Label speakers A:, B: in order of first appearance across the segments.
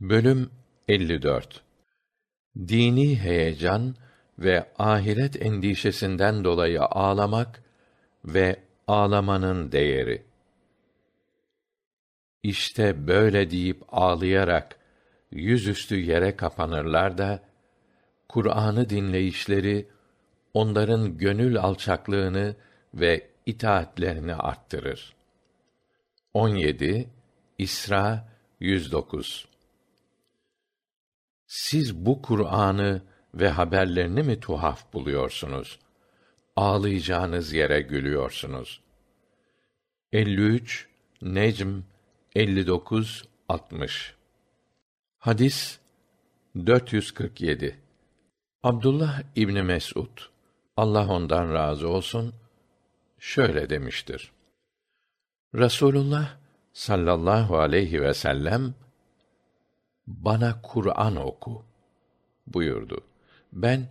A: Bölüm 54 Dini heyecan ve ahiret endişesinden dolayı ağlamak ve ağlamanın değeri. İşte böyle deyip ağlayarak yüzüstü yere kapanırlar da Kur'an'ı dinleyişleri onların gönül alçaklığını ve itaatlerini arttırır. 17 İsra 109 Siz bu Kur'an'ı ve haberlerini mi tuhaf buluyorsunuz? Ağlayacağınız yere gülüyorsunuz. 53 Necm 59 60 Hadis 447 Abdullah İbni Mes'ud Allah ondan razı olsun şöyle demiştir. Rasulullah sallallahu aleyhi ve sellem bana Kur'an oku buyurdu. Ben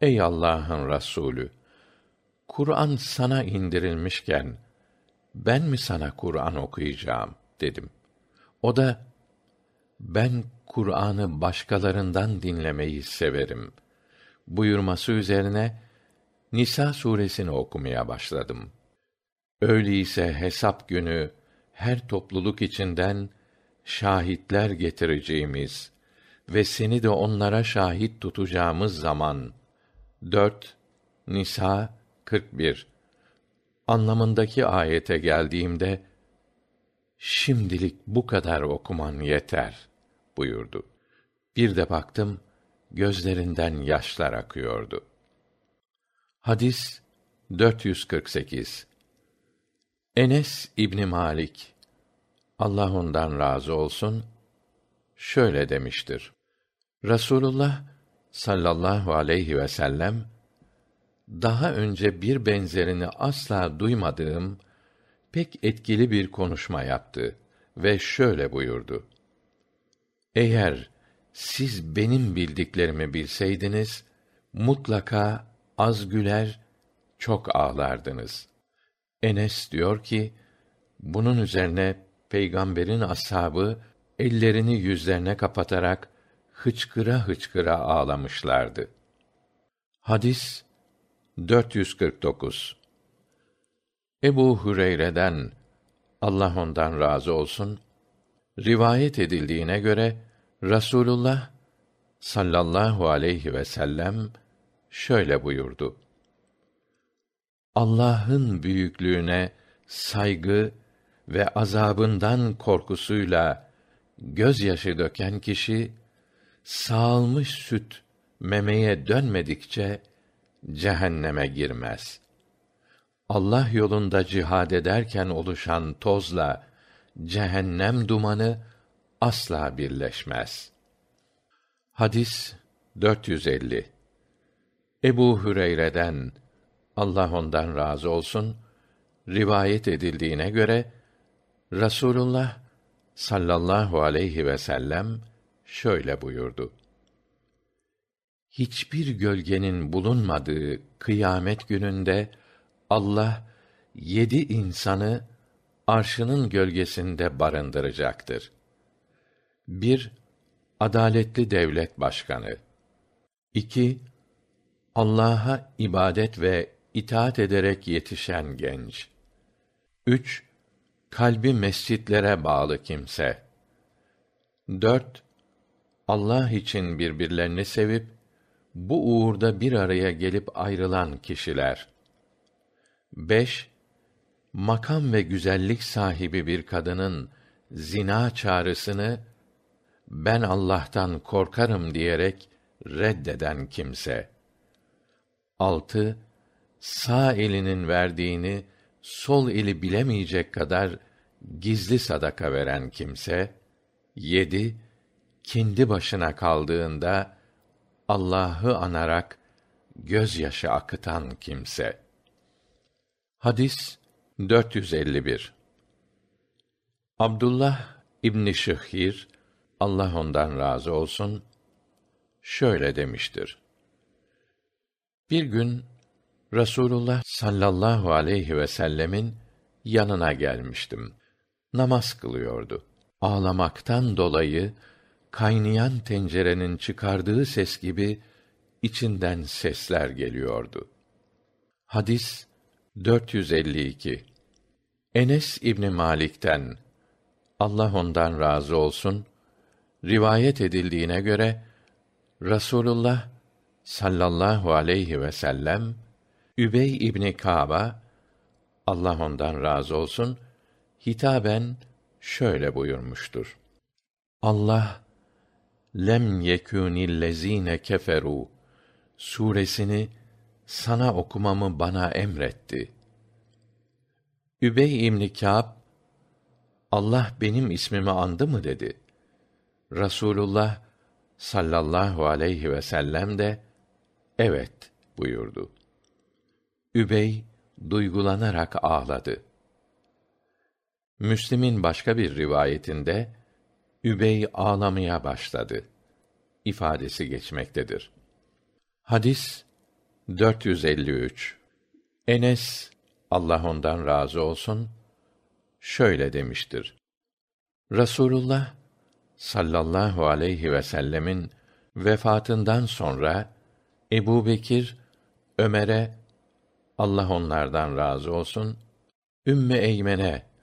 A: ey Allah'ın Resulü Kur'an sana indirilmişken ben mi sana Kur'an okuyacağım dedim. O da ben Kur'an'ı başkalarından dinlemeyi severim buyurması üzerine Nisa suresini okumaya başladım. Öyleyse hesap günü her topluluk içinden şahitler getireceğimiz ve seni de onlara şahit tutacağımız zaman 4 Nisa 41 anlamındaki ayete geldiğimde şimdilik bu kadar okuman yeter buyurdu. Bir de baktım gözlerinden yaşlar akıyordu. Hadis 448 Enes İbni Malik Allah ondan razı olsun şöyle demiştir. Rasulullah sallallahu aleyhi ve sellem daha önce bir benzerini asla duymadığım pek etkili bir konuşma yaptı ve şöyle buyurdu. Eğer siz benim bildiklerimi bilseydiniz mutlaka az güler çok ağlardınız. Enes diyor ki bunun üzerine peygamberin ashabı ellerini yüzlerine kapatarak hıçkıra hıçkıra ağlamışlardı. Hadis 449 Ebu Hüreyre'den Allah ondan razı olsun rivayet edildiğine göre Rasulullah sallallahu aleyhi ve sellem şöyle buyurdu. Allah'ın büyüklüğüne saygı ve azabından korkusuyla gözyaşı döken kişi sağılmış süt memeye dönmedikçe cehenneme girmez. Allah yolunda cihad ederken oluşan tozla cehennem dumanı asla birleşmez. Hadis 450 Ebu Hüreyre'den Allah ondan razı olsun rivayet edildiğine göre Rasulullah sallallahu aleyhi ve sellem şöyle buyurdu. Hiçbir gölgenin bulunmadığı kıyamet gününde Allah yedi insanı arşının gölgesinde barındıracaktır. Bir, adaletli devlet başkanı. İki, Allah'a ibadet ve itaat ederek yetişen genç. Üç, kalbi mescitlere bağlı kimse. Dört, Allah için birbirlerini sevip bu uğurda bir araya gelip ayrılan kişiler. 5. Makam ve güzellik sahibi bir kadının zina çağrısını ben Allah'tan korkarım diyerek reddeden kimse. 6. Sağ elinin verdiğini sol eli bilemeyecek kadar gizli sadaka veren kimse. 7. Kendi başına kaldığında Allah'ı anarak gözyaşı akıtan kimse. Hadis 451 Abdullah İbni Şıhhir Allah ondan razı olsun şöyle demiştir. Bir gün Rasulullah sallallahu aleyhi ve sellemin yanına gelmiştim. Namaz kılıyordu. Ağlamaktan dolayı kaynayan tencerenin çıkardığı ses gibi içinden sesler geliyordu. Hadis 452 Enes İbni Malik'ten Allah ondan razı olsun rivayet edildiğine göre Rasulullah sallallahu aleyhi ve sellem Übey İbni Kâb'a Allah ondan razı olsun hitaben şöyle buyurmuştur. Allah lem yekûnillezîne keferû suresini sana okumamı bana emretti. Übey İbn Kâb Allah benim ismimi andı mı dedi. Rasulullah sallallahu aleyhi ve sellem de evet buyurdu. Übey duygulanarak ağladı. Müslim'in başka bir rivayetinde Übey ağlamaya başladı ifadesi geçmektedir. Hadis 453 Enes Allah ondan razı olsun şöyle demiştir. Rasulullah sallallahu aleyhi ve sellemin vefatından sonra Ebu Bekir Ömer'e Allah onlardan razı olsun Ümmü Eymen'e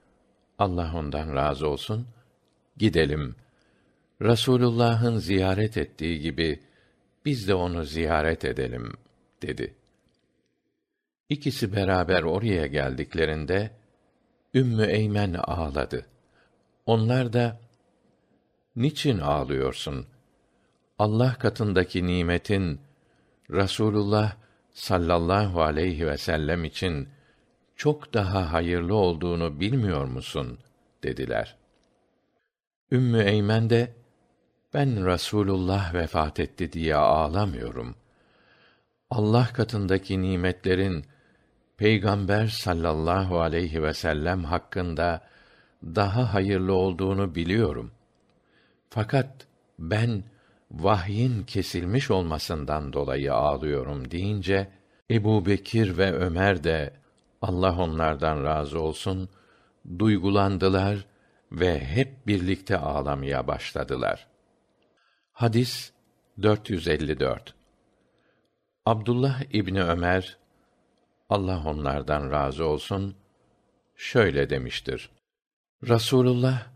A: Allah ondan razı olsun gidelim. Rasulullah'ın ziyaret ettiği gibi biz de onu ziyaret edelim dedi. İkisi beraber oraya geldiklerinde Ümmü Eymen ağladı. Onlar da Niçin ağlıyorsun? Allah katındaki nimetin Rasulullah sallallahu aleyhi ve sellem için çok daha hayırlı olduğunu bilmiyor musun? dediler. Ümmü Eymen de ben Rasulullah vefat etti diye ağlamıyorum. Allah katındaki nimetlerin Peygamber sallallahu aleyhi ve sellem hakkında daha hayırlı olduğunu biliyorum. Fakat ben vahyin kesilmiş olmasından dolayı ağlıyorum deyince Ebu Bekir ve Ömer de Allah onlardan razı olsun duygulandılar ve hep birlikte ağlamaya başladılar. Hadis 454 Abdullah İbni Ömer Allah onlardan razı olsun şöyle demiştir. Rasulullah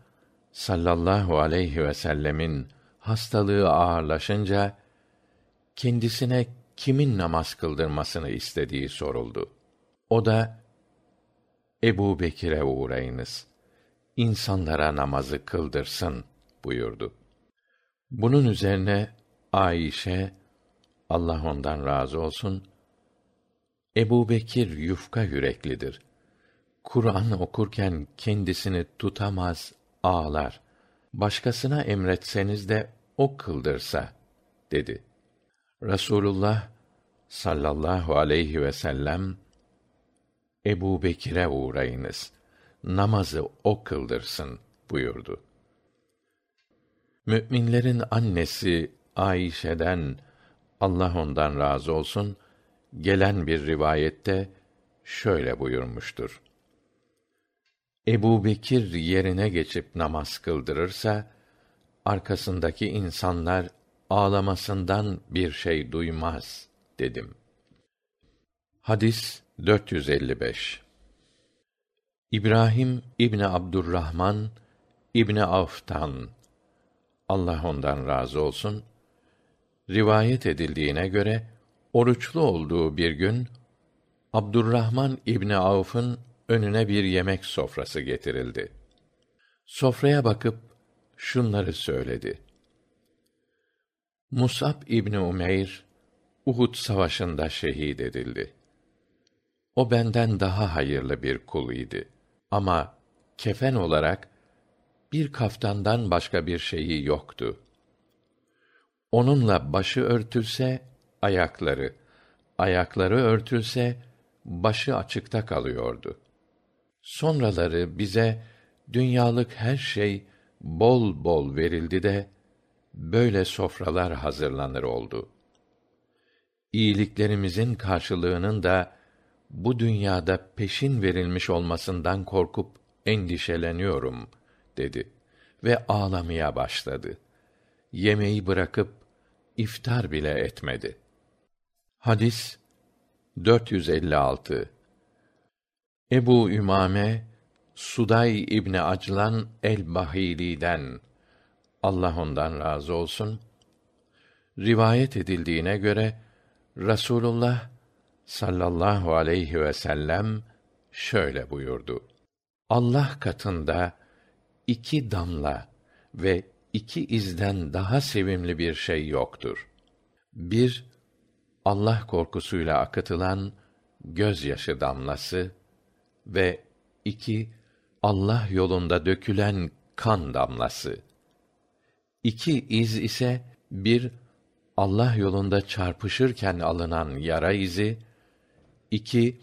A: sallallahu aleyhi ve sellemin hastalığı ağırlaşınca kendisine kimin namaz kıldırmasını istediği soruldu. O da Ebu Bekir'e uğrayınız. İnsanlara namazı kıldırsın buyurdu. Bunun üzerine Ayşe Allah ondan razı olsun Ebu Bekir yufka yüreklidir. Kur'an okurken kendisini tutamaz, ağlar. Başkasına emretseniz de o kıldırsa dedi. Rasulullah sallallahu aleyhi ve sellem Ebu Bekir'e uğrayınız. Namazı o kıldırsın buyurdu. Mü'minlerin annesi Ayşe'den Allah ondan razı olsun gelen bir rivayette şöyle buyurmuştur. Ebu Bekir yerine geçip namaz kıldırırsa, arkasındaki insanlar ağlamasından bir şey duymaz dedim. Hadis 455 İbrahim İbni Abdurrahman İbni Avf'tan Allah ondan razı olsun rivayet edildiğine göre oruçlu olduğu bir gün Abdurrahman İbni Avf'ın önüne bir yemek sofrası getirildi. Sofraya bakıp şunları söyledi. Musab İbni Umeyr Uhud savaşında şehit edildi. O benden daha hayırlı bir kul idi. Ama kefen olarak bir kaftandan başka bir şeyi yoktu. Onunla başı örtülse ayakları, ayakları örtülse başı açıkta kalıyordu. Sonraları bize dünyalık her şey bol bol verildi de böyle sofralar hazırlanır oldu. İyiliklerimizin karşılığının da bu dünyada peşin verilmiş olmasından korkup endişeleniyorum dedi ve ağlamaya başladı. yemeği bırakıp iftar bile etmedi. Hadis 456 Ebu Ümame Suday İbni Aclan el-Bahili'den Allah ondan razı olsun rivayet edildiğine göre Rasulullah sallallahu aleyhi ve sellem şöyle buyurdu. Allah katında iki damla ve iki izden daha sevimli bir şey yoktur. Bir, Allah korkusuyla akıtılan gözyaşı damlası ve iki, Allah yolunda dökülen kan damlası. İki iz ise bir Allah yolunda çarpışırken alınan yara izi, iki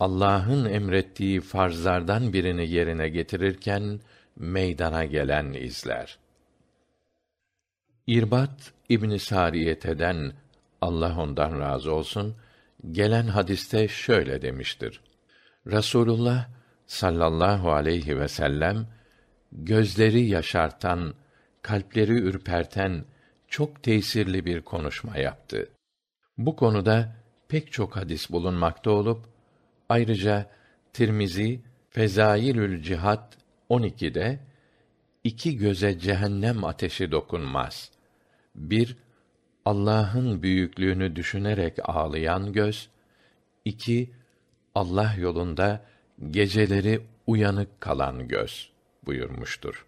A: Allah'ın emrettiği farzlardan birini yerine getirirken meydana gelen izler. İrbat İbn Sariyete'den Allah ondan razı olsun gelen hadiste şöyle demiştir. Rasulullah sallallahu aleyhi ve sellem gözleri yaşartan, kalpleri ürperten çok tesirli bir konuşma yaptı. Bu konuda pek çok hadis bulunmakta olup ayrıca Tirmizi Fezailül Cihat 12'de iki göze cehennem ateşi dokunmaz. Bir, Allah'ın büyüklüğünü düşünerek ağlayan göz, iki, Allah yolunda geceleri uyanık kalan göz buyurmuştur.